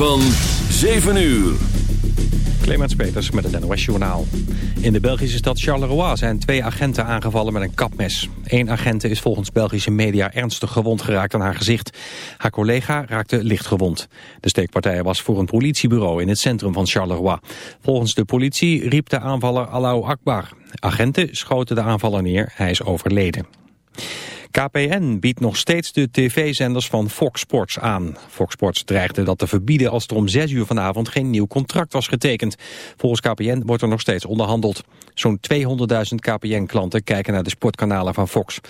Van 7 uur. Clemens Peters met het NOS Journaal. In de Belgische stad Charleroi zijn twee agenten aangevallen met een kapmes. Eén agent is volgens Belgische media ernstig gewond geraakt aan haar gezicht. Haar collega raakte licht gewond. De steekpartij was voor een politiebureau in het centrum van Charleroi. Volgens de politie riep de aanvaller Allahu Akbar. Agenten schoten de aanvaller neer, hij is overleden. KPN biedt nog steeds de tv-zenders van Fox Sports aan. Fox Sports dreigde dat te verbieden als er om 6 uur vanavond geen nieuw contract was getekend. Volgens KPN wordt er nog steeds onderhandeld. Zo'n 200.000 KPN-klanten kijken naar de sportkanalen van Fox.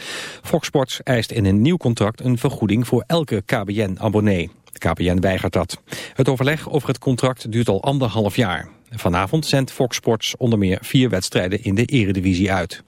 Fox Sports eist in een nieuw contract een vergoeding voor elke KPN-abonnee. KPN weigert dat. Het overleg over het contract duurt al anderhalf jaar. Vanavond zendt Fox Sports onder meer vier wedstrijden in de eredivisie uit.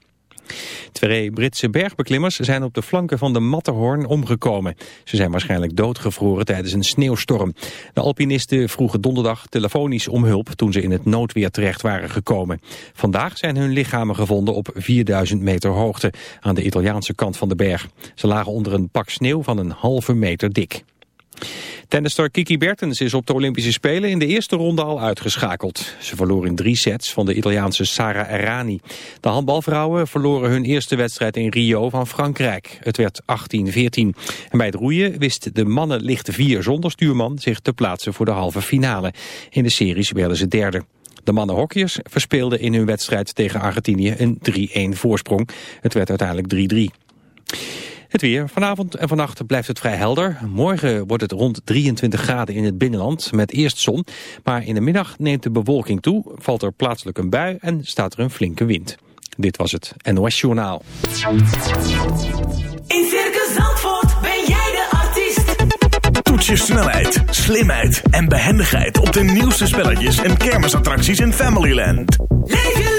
Twee Britse bergbeklimmers zijn op de flanken van de Matterhorn omgekomen. Ze zijn waarschijnlijk doodgevroren tijdens een sneeuwstorm. De alpinisten vroegen donderdag telefonisch om hulp toen ze in het noodweer terecht waren gekomen. Vandaag zijn hun lichamen gevonden op 4000 meter hoogte aan de Italiaanse kant van de berg. Ze lagen onder een pak sneeuw van een halve meter dik. Tennisster Kiki Bertens is op de Olympische Spelen in de eerste ronde al uitgeschakeld. Ze verloor in drie sets van de Italiaanse Sara Errani. De handbalvrouwen verloren hun eerste wedstrijd in Rio van Frankrijk. Het werd 18-14. En bij het roeien wist de mannen lichte vier zonder stuurman zich te plaatsen voor de halve finale. In de series werden ze derde. De mannen hockeyers verspeelden in hun wedstrijd tegen Argentinië een 3-1 voorsprong. Het werd uiteindelijk 3-3. Het weer. Vanavond en vannacht blijft het vrij helder. Morgen wordt het rond 23 graden in het binnenland met eerst zon. Maar in de middag neemt de bewolking toe, valt er plaatselijk een bui en staat er een flinke wind. Dit was het NOS Journaal. In Circus Zandvoort ben jij de artiest. Toets je snelheid, slimheid en behendigheid op de nieuwste spelletjes en kermisattracties in Familyland. Leef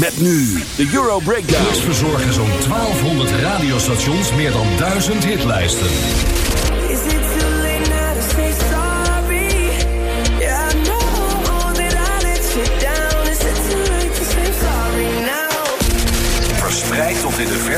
Met nu de Euro Breakdown. verzorgen zo'n 1200 radiostations meer dan 1000 hitlijsten.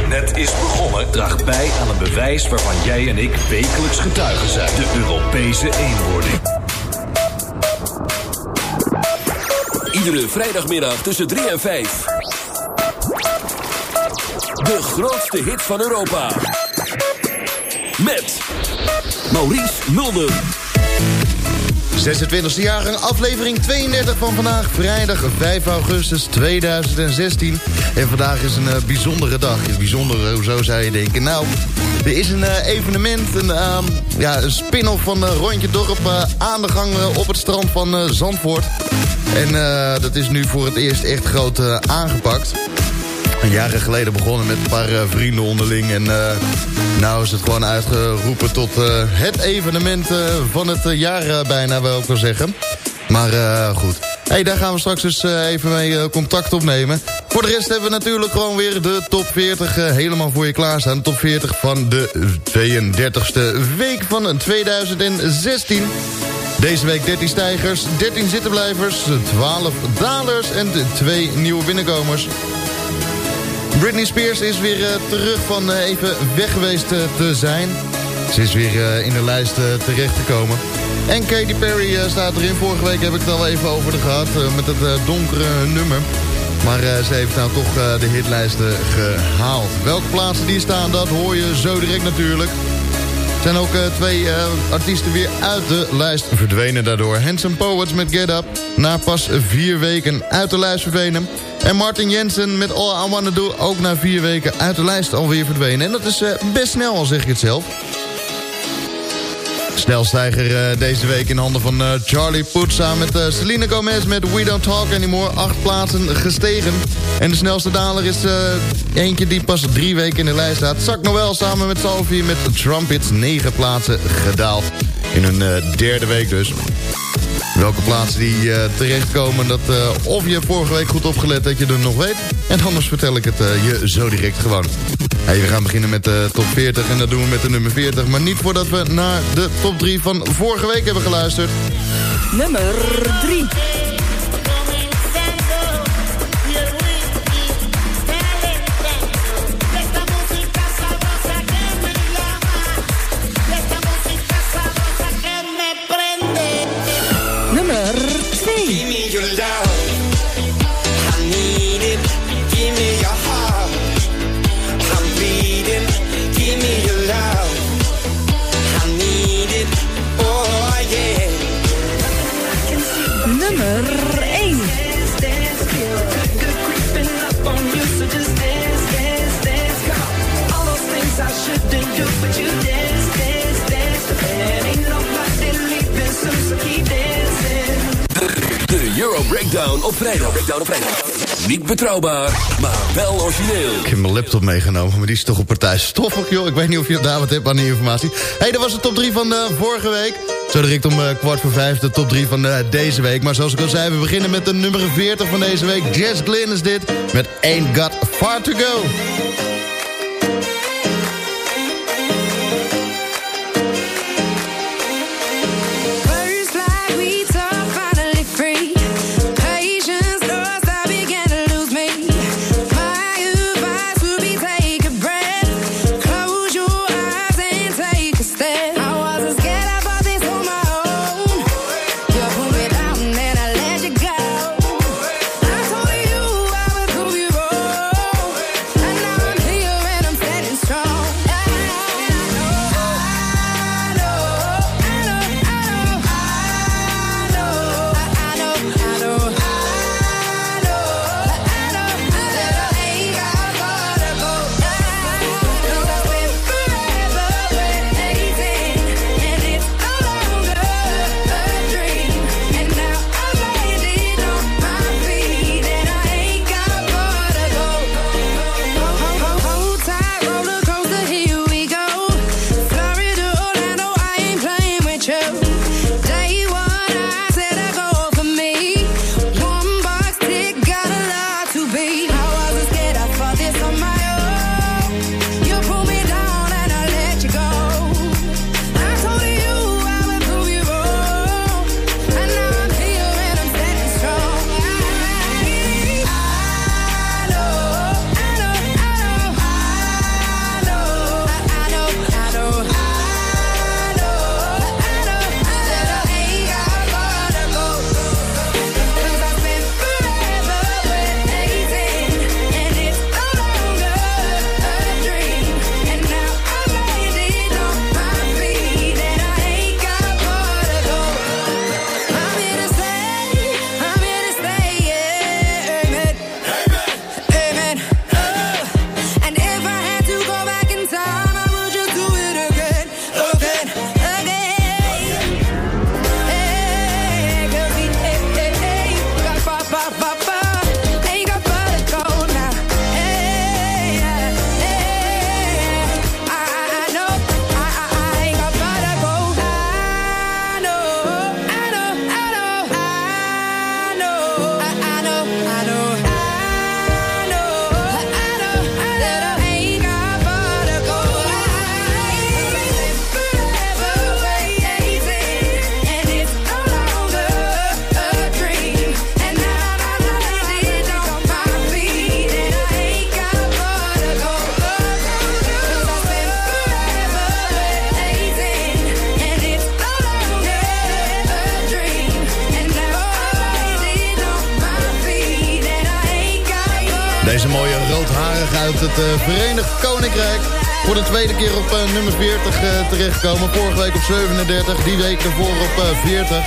maar net is begonnen, draagt bij aan een bewijs waarvan jij en ik wekelijks getuigen zijn: de Europese eenwording. Iedere vrijdagmiddag tussen 3 en 5. De grootste hit van Europa. Met Maurice Mulder. 26e jaargang, aflevering 32 van vandaag, vrijdag 5 augustus 2016. En vandaag is een uh, bijzondere dag. Is bijzonder, hoezo zou je denken? Nou, er is een uh, evenement, een, uh, ja, een spin-off van Rondje Dorp aan de gang op het strand van Zandvoort. En dat is nu voor het eerst echt groot aangepakt. Jaren geleden begonnen met een paar vrienden onderling. En uh, nou is het gewoon uitgeroepen tot het evenement van het jaar bijna, wil ik wel zeggen. Maar goed. Hey, daar gaan we straks dus even mee contact opnemen. Voor de rest hebben we natuurlijk gewoon weer de top 40 helemaal voor je klaarstaan. Top 40 van de 32e week van 2016. Deze week 13 stijgers, 13 zittenblijvers, 12 dalers en 2 nieuwe binnenkomers. Britney Spears is weer terug van even weg geweest te zijn. Ze is weer in de lijst terechtgekomen. En Katy Perry staat erin. Vorige week heb ik het al even over gehad met het donkere nummer. Maar ze heeft nou toch de hitlijsten gehaald. Welke plaatsen die staan, dat hoor je zo direct natuurlijk. Er zijn ook twee artiesten weer uit de lijst verdwenen daardoor. Handsome Poets met Get Up. Na pas vier weken uit de lijst verdwenen. En Martin Jensen met All I Wanna Do ook na vier weken uit de lijst alweer verdwenen. En dat is uh, best snel, al zeg ik het zelf. Snelstijger uh, deze week in handen van uh, Charlie Puth samen met uh, Selena Gomez met We Don't Talk Anymore. Acht plaatsen gestegen. En de snelste daler is eentje die pas drie weken in de lijst staat. Zak Noel samen met Sophie met Trumpets negen plaatsen gedaald. In hun derde week dus. Welke plaatsen die uh, terechtkomen, dat of je vorige week goed opgelet dat je er nog weet. En anders vertel ik het je zo direct gewoon. Hey, we gaan beginnen met de top 40 en dat doen we met de nummer 40. Maar niet voordat we naar de top 3 van vorige week hebben geluisterd. Nummer 3. Breakdown op vrijdag. Breakdown op vrijdag. Niet betrouwbaar, maar wel origineel. Ik heb mijn laptop meegenomen, maar die is toch op partij stoffig, joh. Ik weet niet of je daar wat hebt aan die informatie. hey, dat was de top 3 van uh, vorige week. Zo direct om uh, kwart voor vijf de top 3 van uh, deze week. Maar zoals ik al zei, we beginnen met de nummer 40 van deze week. Jess Glynn is dit, met Ain't Got Far To Go. Deze mooie roodharige uit het uh, Verenigd Koninkrijk. Voor de tweede keer op uh, nummer 40 uh, terechtgekomen. Vorige week op 37, die week ervoor op 40.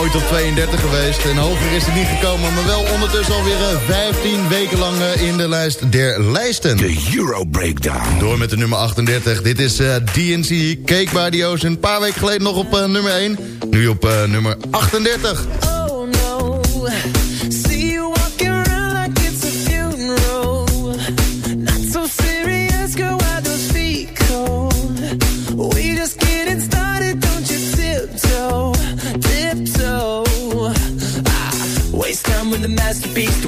Ooit op 32 geweest en hoger is het niet gekomen. Maar wel ondertussen alweer 15 weken lang in de lijst der lijsten. De Euro Breakdown. Door met de nummer 38. Dit is DNC Cake by the Ocean. Een paar weken geleden nog op nummer 1. Nu op nummer 38. Oh no,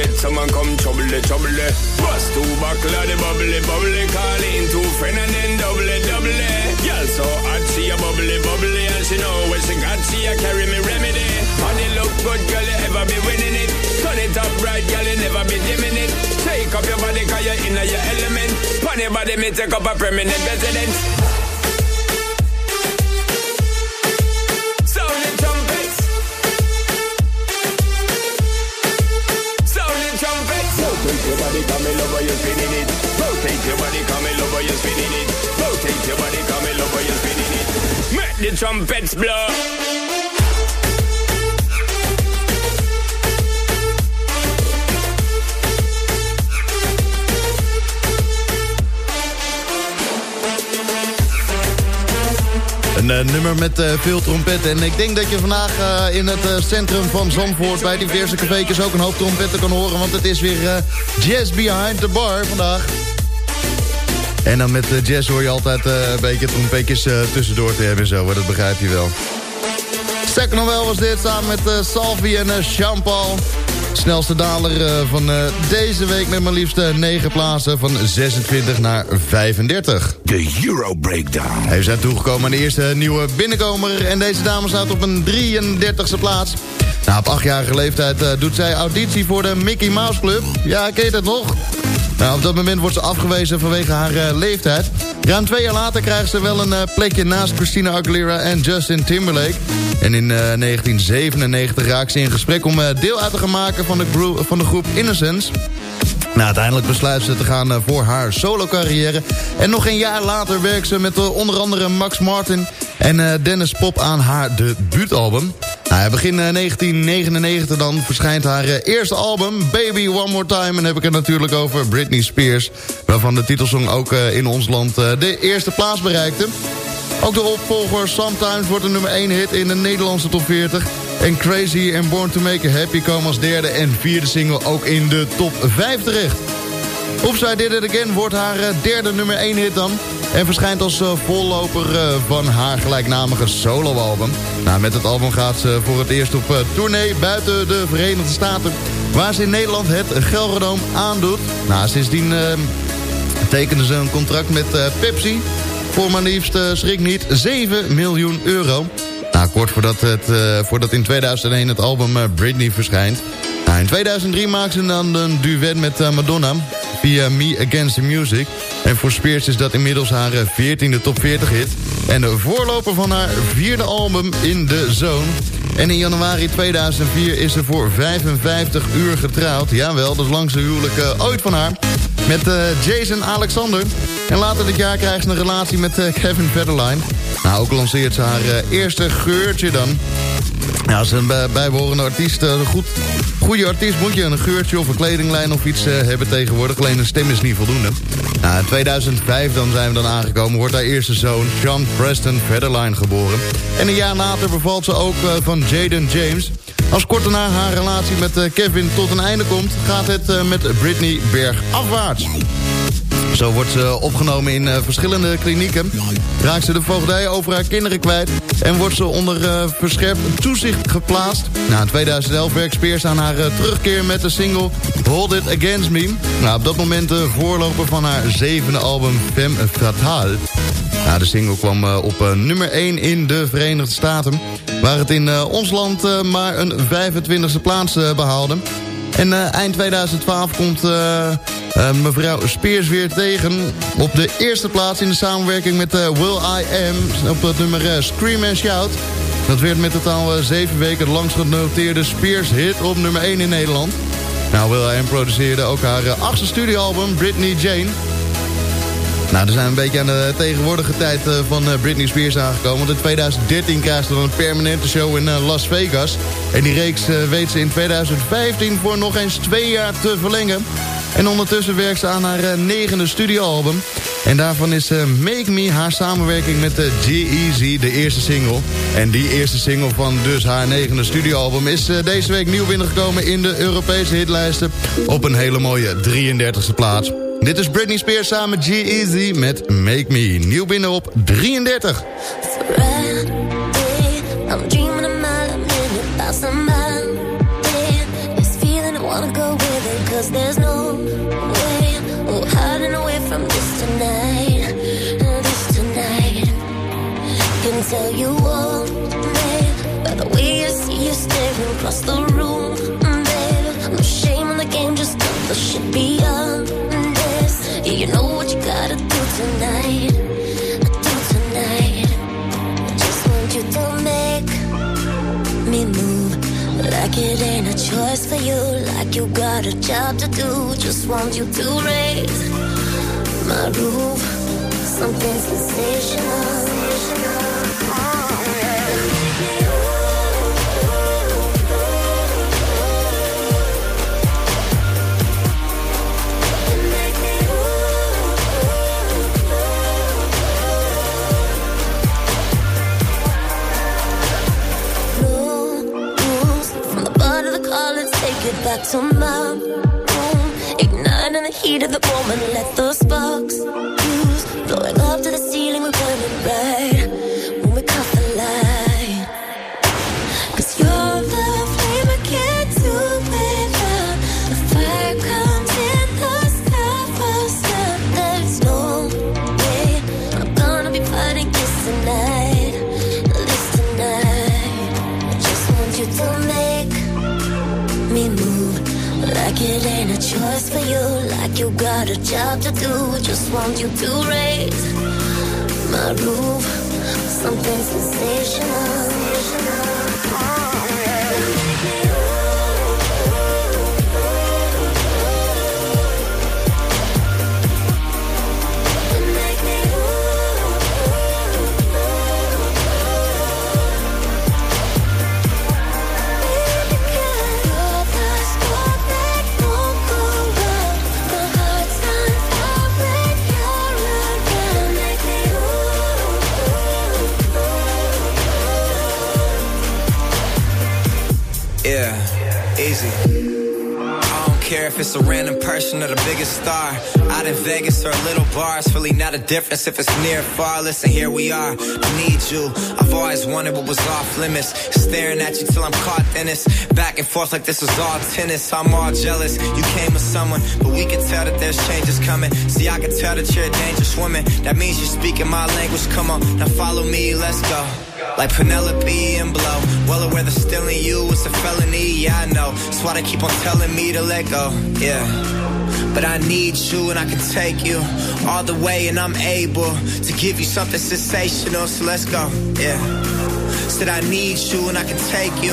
get someone come trouble, the trouble. Bust two buckle of the bubbly, bubbly. Call in two friend and then double, double. Girl so hot, she a bubbly, bubbly. And she know when she got, she a carry me remedy. Money look good, girl, you ever be winning it. Turn it up right, girl, you never be dimming it. Take up your body, cause you're in your element. Your body, me take up a permanent residence. Trumpets blow. Een eh, nummer met eh, veel trompetten. En ik denk dat je vandaag eh, in het centrum van Zandvoort... bij diverse café's ook een hoop trompetten kan horen. Want het is weer Jazz Behind the Bar vandaag. En dan met eh, jazz hoor je altijd eh, een beetje trompetjes eh, tussendoor te hebben en zo. Dat begrijp je wel. Second wel was dit samen met Salvi en Jean-Paul. Snelste daler van deze week met maar liefst eh, 9 plaatsen van 26 naar 35. De Euro Breakdown. We zijn toegekomen aan de eerste nieuwe binnenkomer. En deze dame staat op een 33e plaats. Nou, op achtjarige leeftijd doet zij auditie voor de Mickey Mouse Club. Ja, ken je dat nog? Nou, op dat moment wordt ze afgewezen vanwege haar eh, leeftijd. Ruim twee jaar later krijgt ze wel een eh, plekje naast Christina Aguilera en Justin Timberlake. En in eh, 1997 raakt ze in gesprek om eh, deel uit te gaan maken van de, van de groep Innocence. Nou, uiteindelijk besluit ze te gaan eh, voor haar solo-carrière. En nog een jaar later werkt ze met eh, onder andere Max Martin en eh, Dennis Pop aan haar debuutalbum. Nou, begin eh, 1999 dan verschijnt haar eh, eerste album, Baby One More Time. En heb ik het natuurlijk over Britney Spears. Waarvan de titelsong ook eh, in ons land eh, de eerste plaats bereikte. Ook de opvolger Sometimes wordt een nummer 1 hit in de Nederlandse top 40. En Crazy and Born to Make You Happy komen als derde en vierde single ook in de top 5 terecht. Upside Did It Again wordt haar eh, derde nummer 1 hit dan. En verschijnt als eh, volloper eh, van haar gelijknamige soloalbum. Nou, met het album gaat ze voor het eerst op eh, tournee buiten de Verenigde Staten. Waar ze in Nederland het Gelredome aandoet. Nou, sindsdien eh, tekende ze een contract met Pepsi. Voor maar liefst, schrik niet, 7 miljoen euro. Nou, kort voordat, het, in 2001 het album Britney verschijnt. Nou, in 2003 maakte ze dan een duet met Madonna via Me Against the Music. En voor Spears is dat inmiddels haar eh, 14e top 40 hit. En de voorloper van haar vierde album In The Zone. En in januari 2004 is ze voor 55 uur getrouwd. Jawel, dat is langste huwelijk eh, ooit van haar. Met eh, Jason Alexander. En later dit jaar krijgt ze een relatie met eh, Kevin Federline. Nou, ook lanceert ze haar eh, eerste geurtje dan. Ja, als een bij- bijbehorende artiest, eh, een goed, goede artiest... moet je een geurtje of een kledinglijn of iets eh, hebben tegenwoordig. Alleen een stem is niet voldoende. Nou, in 2005 dan zijn we dan aangekomen... wordt haar eerste zoon, Sean Preston Federline, geboren. En een jaar later bevalt ze ook eh, van Jaden James... Als kort daarna haar relatie met eh, Kevin tot een einde komt... gaat het eh, met Britney bergafwaarts. Zo wordt ze opgenomen in eh, verschillende klinieken. Raakt ze de voogdij over haar kinderen kwijt. En wordt ze onder eh, verscherpt toezicht geplaatst. Nou, in 2011 werkt Spears aan haar eh, terugkeer met de single Hold It Against Me. Nou, op dat moment de voorloper van haar zevende album Femme Fatale. Nou, de single kwam eh, op eh, nummer 1 in de Verenigde Staten. Waar het in eh, ons land eh, maar een 25e plaats eh, behaalde. En eh, eind 2012 komt eh, eh, mevrouw Spears weer tegen op de eerste plaats in de samenwerking met Will I Am op het nummer Scream and Shout. Dat werd met totaal zeven weken het langst genoteerde Spears hit op nummer 1 in Nederland. Nou, Will I Am produceerde ook haar achtste studioalbum Britney Jane. Nou, we zijn een beetje aan de tegenwoordige tijd eh, van eh, Britney Spears aangekomen. Want in 2013 krijgt ze dan een permanente show in eh, Las Vegas. En die reeks weet ze in 2015 voor nog eens twee jaar te verlengen. En ondertussen werkt ze aan haar negende studioalbum. En daarvan is Make Me haar samenwerking met de G-Eazy de eerste single. En die eerste single van dus haar negende studioalbum... is deze week nieuw binnengekomen in de Europese hitlijsten... op een hele mooie 33e plaats. Dit is Britney Spears samen met G-Eazy met Make Me. Nieuw binnen op 33. Friday, I'm dreaming a mile a minute about somebody. This feeling I wanna go with it, cause there's no way. Oh, hiding away from this tonight. This tonight. Can tell you all, by the way I see you staring across the room, the game, just you know what you gotta do tonight. Do tonight. I just want you to make me move like it ain't a choice for you, like you got a job to do. Just want you to raise my roof, something sensational. Difference if it's near far. Listen, here we are. I need you. I've always wanted what was off limits. Staring at you till I'm caught in this. Back and forth like this was all tennis. I'm all jealous. You came with someone, but we can tell that there's changes coming. See, I can tell that you're a dangerous woman. That means you're speaking my language. Come on, now follow me, let's go. Like Penelope and Blow. Well aware that stealing you is a felony, yeah, I know. That's why they keep on telling me to let go, yeah. But I need you and I can take you all the way, and I'm able to give you something sensational, so let's go, yeah. Said I need you and I can take you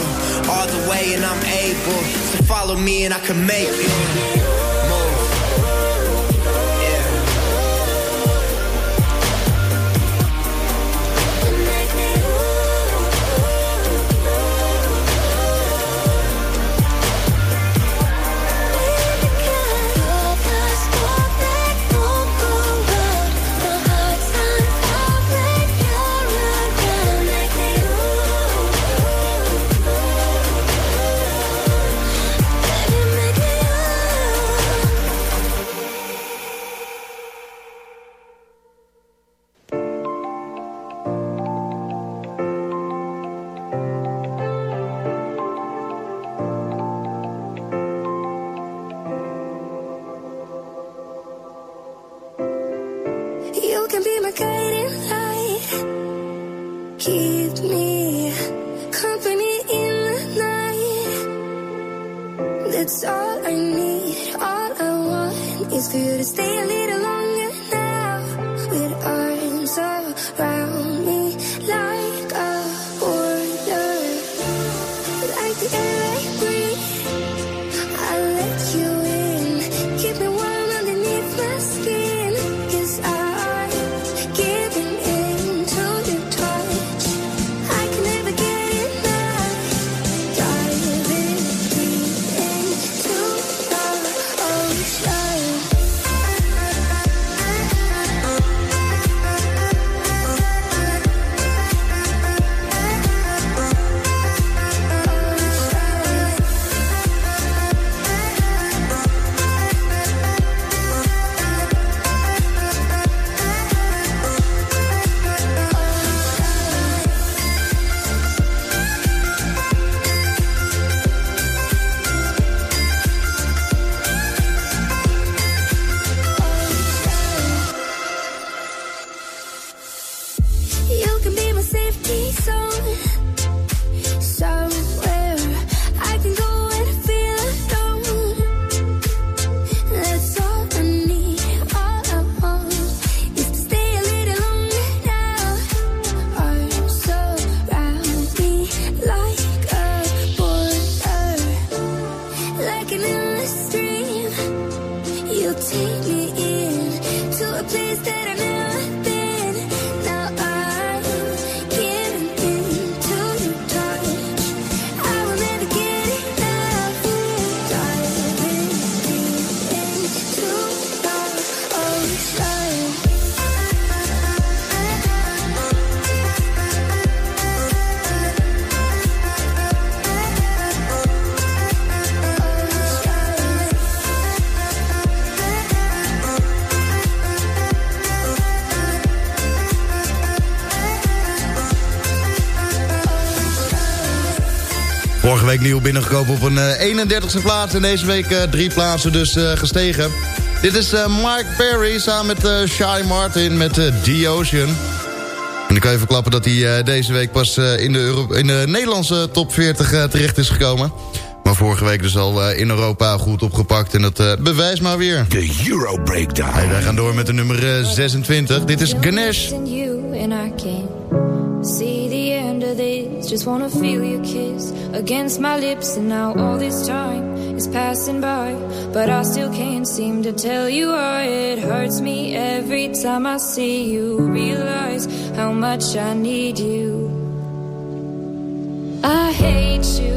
all the way, and I'm able to follow me and I can make you week nieuw binnengekomen op een eh, 31ste plaats. En deze week eh, drie plaatsen dus eh, gestegen. Dit is eh, Mike Perry samen met eh Shy Martin met eh, The Ocean. En ik kan even klappen dat hij eh, deze week pas eh, in, de Euro in de Nederlandse top 40 eh, terecht is gekomen. Maar vorige week dus al eh, in Europa goed opgepakt. En dat eh, bewijst maar weer. De Euro Breakdown. Hey, wij gaan door met de nummer eh, 26. Dit is Ganesh. Just wanna feel your kiss against my lips, and now all this time is passing by, but I still can't seem to tell you why it hurts me every time I see you. Realize how much I need you. I hate you,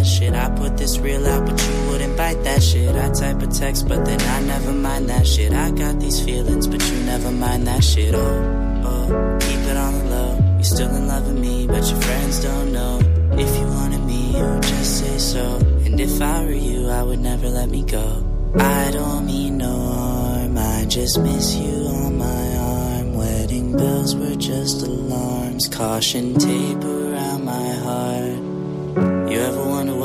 that shit. I put this real out, but you wouldn't bite that shit. I type a text, but then I never mind that shit. I got these feelings, but you never mind that shit. Oh, oh, keep it on the low. You're still in love with me, but your friends don't know. If you wanted me, you would just say so. And if I were you, I would never let me go. I don't mean no harm, I just miss you on my arm. Wedding bells were just alarms, caution tape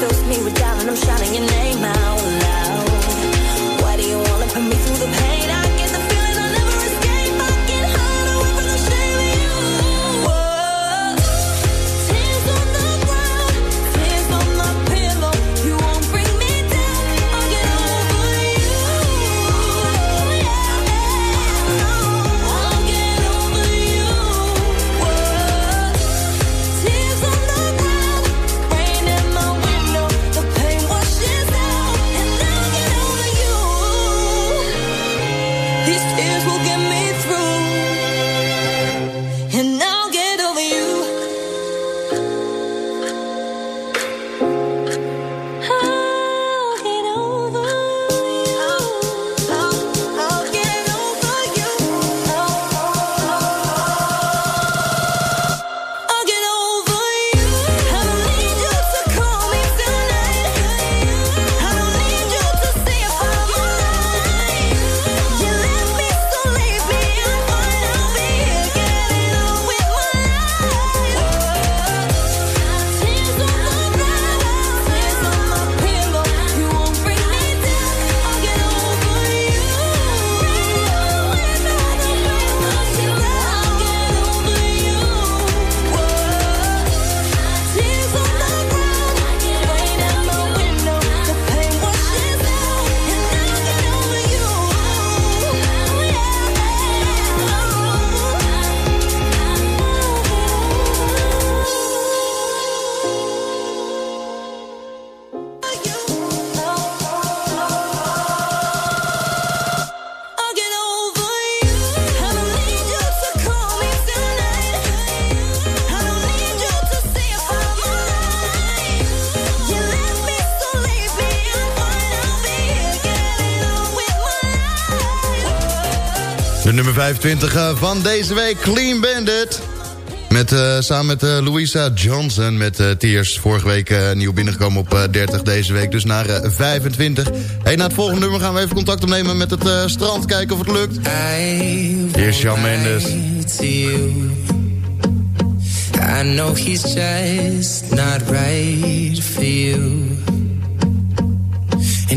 Fills me with doubt, and I'm shouting your name out 25 eh, van deze week, Clean Bandit. Met, eh, samen met eh, Louisa Johnson met eh, Tears. Vorige week nieuw binnengekomen op eh, 30, deze week dus naar eh, 25. Hey, na het volgende nummer gaan we even contact opnemen met het strand. Kijken of het lukt. Hier is Mendes. I know he's just not right for you.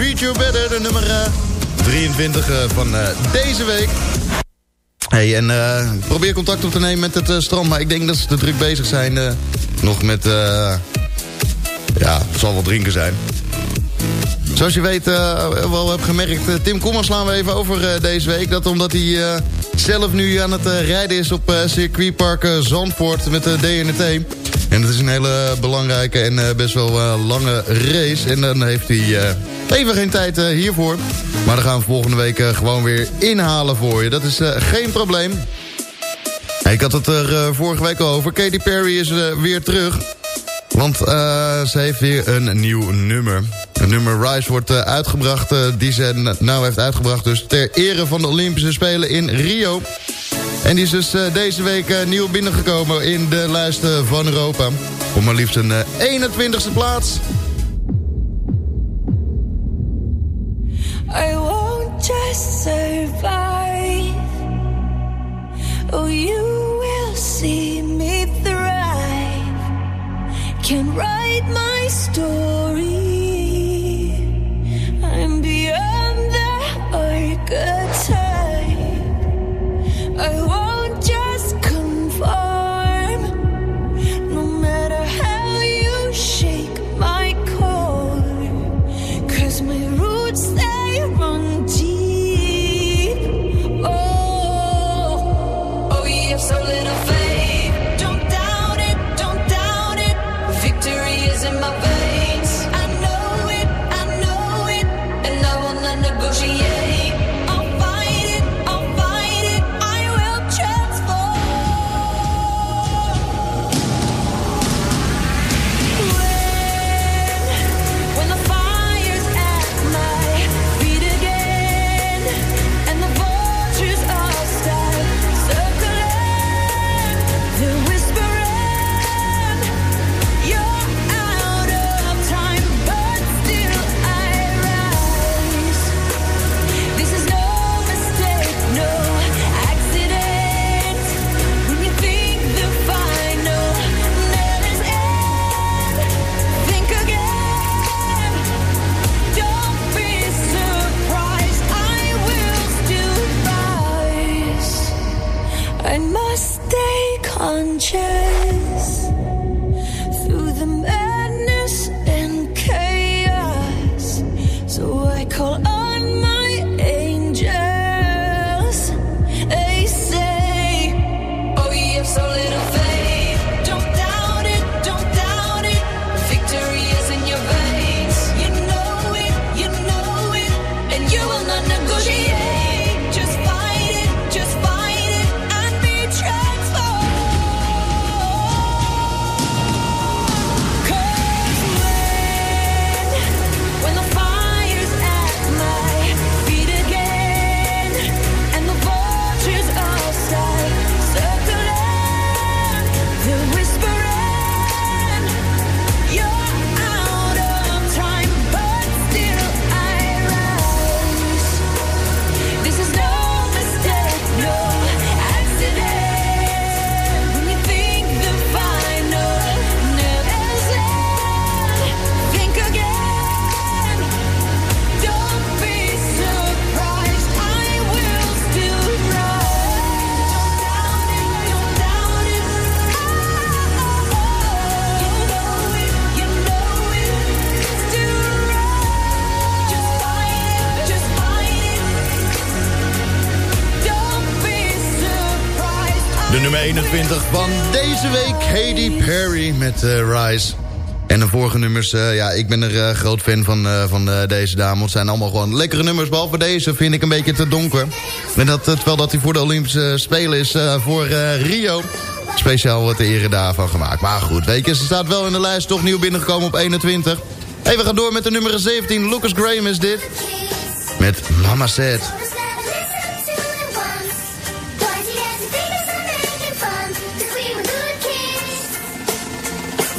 Treat You Better, de nummer eh, 23 eh, van eh, deze week. Hey, en eh, probeer contact op te nemen met het eh, strand, maar ik denk dat ze te druk bezig zijn. eh, nog met, eh, ja, het zal wel drinken zijn. Zoals je weet, eh, wel heb gemerkt, eh, Tim Kommer slaan we even over eh, deze week. Dat omdat hij eh, zelf nu aan het eh, rijden is op eh, circuitpark eh, Zandvoort met de DNT. En het is een hele belangrijke en eh, best wel eh, lange race. En dan heeft hij eh, even geen tijd hiervoor. Maar dan gaan we volgende week gewoon weer inhalen voor je. Dat is geen probleem. Ik had het er vorige week al over. Katy Perry is weer terug. Want ze heeft weer een nieuw nummer. Het nummer Rise wordt uitgebracht, die ze nou heeft uitgebracht... dus ter ere van de Olympische Spelen in Rio. En die is dus eh, deze week eh, nieuw binnengekomen in de lijsten van Europa. Op maar liefst een eh, 21ste plaats. I won't just survive. Oh, you will see me thrive. Can write my story. I'm beyond the archetype. I won't van deze week. Katy Perry met uh, Rise. En de vorige nummers, eh, ja, ik ben er eh, groot fan van, van deze dames Het zijn allemaal gewoon lekkere nummers. Behalve deze vind ik een beetje te donker. En dat, terwijl dat hij voor de Olympische Spelen is voor Rio. Speciaal wat de ere daarvan gemaakt. Maar goed, weet je, ze staat wel in de lijst. Toch nieuw binnengekomen op 21. Hey, we gaan door met de nummer 17. Lucas Graham is dit. Met Mama Said.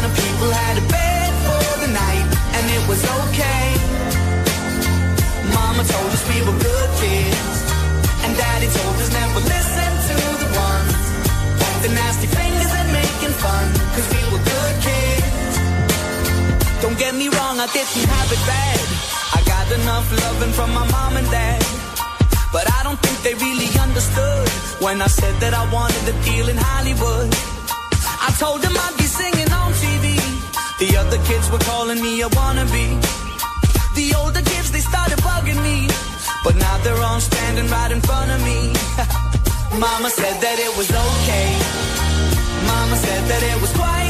Kind of people had a bed for the night, and it was okay. Mama told us we were good kids, and Daddy told us never listen to the ones with the nasty fingers and making fun, cause we were good kids. Don't get me wrong, I didn't have it bad. I got enough loving from my mom and dad. But I don't think they really understood when I said that I wanted a deal in Hollywood. I told them I'd be singing on. The other kids were calling me a wannabe. The older kids, they started bugging me. But now they're all standing right in front of me. Mama said that it was okay. Mama said that it was quite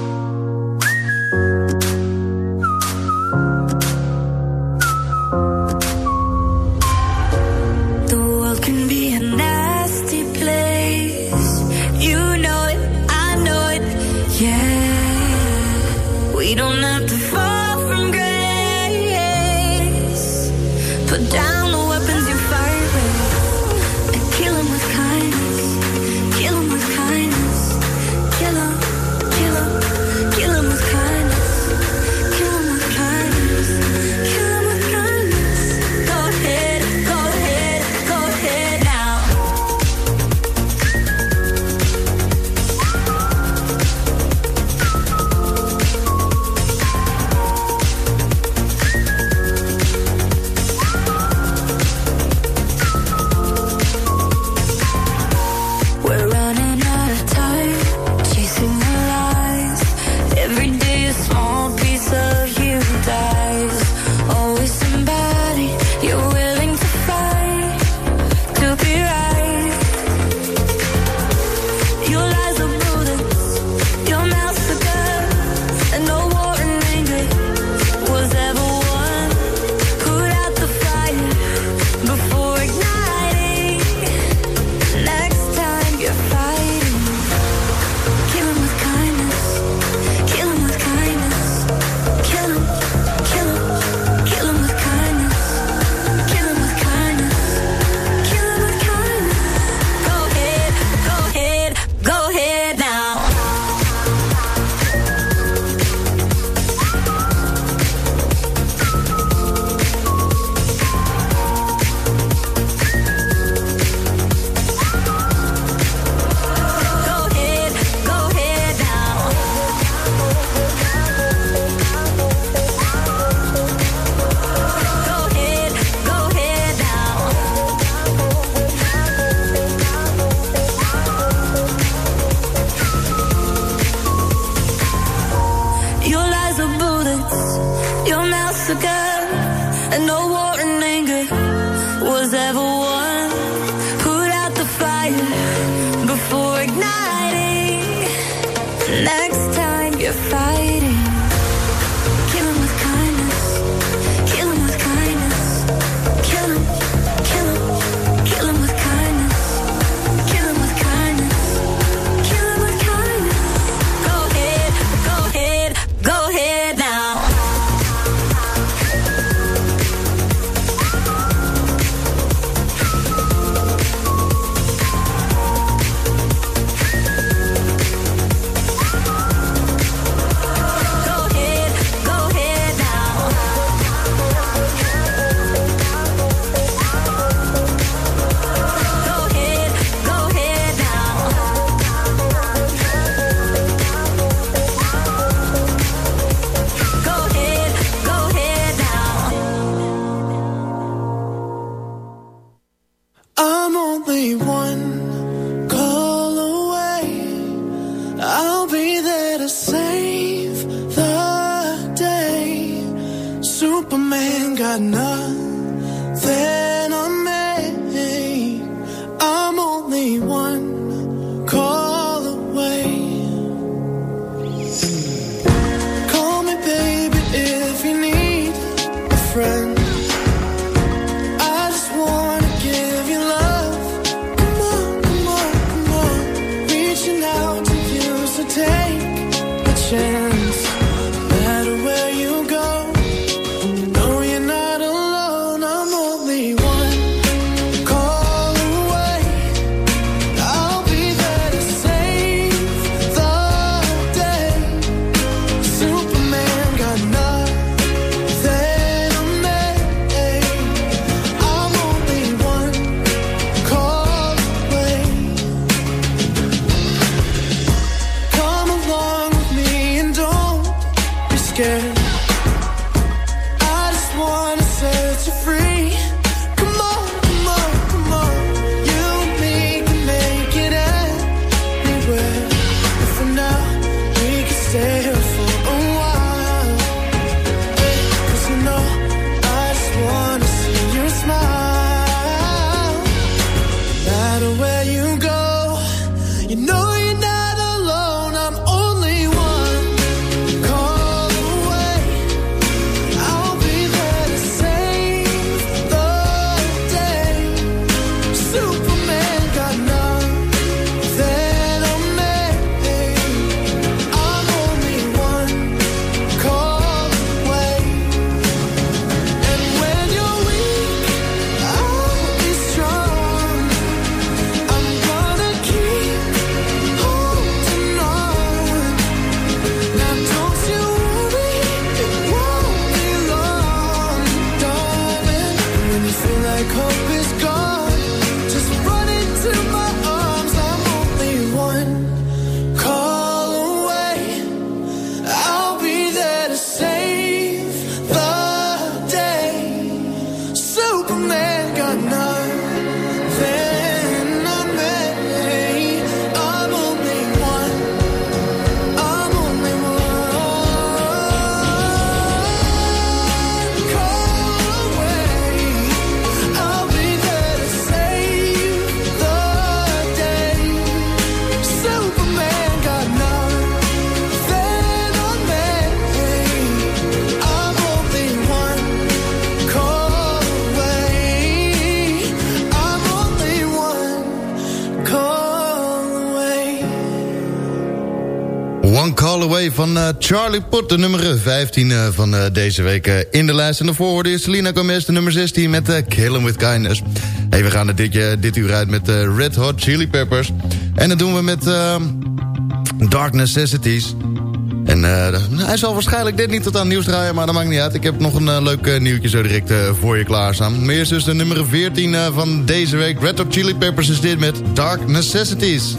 Van eh, Charlie Pot, de nummer eh, 15 eh, van deze week in de lijst. En de hoorde is Selena Gomez, de nummer 16 met Kill 'Em With Kindness. Hey, we gaan er dit, dit uur uit met Red Hot Chili Peppers. En dat doen we met Dark Necessities. En nou, hij zal waarschijnlijk dit niet tot aan nieuws draaien, maar dat maakt niet uit. Ik heb nog een leuk nieuwtje zo direct voor je klaarstaan. Maar eerst dus de nummer 14 van deze week. Red Hot Chili Peppers is dit met Dark Necessities.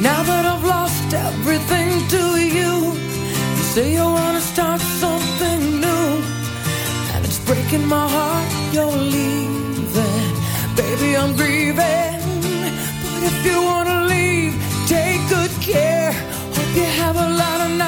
Now that I've lost everything to you, you say you wanna start something new, and it's breaking my heart you're leaving. Baby, I'm grieving, but if you wanna leave, take good care. Hope you have a lot of nights.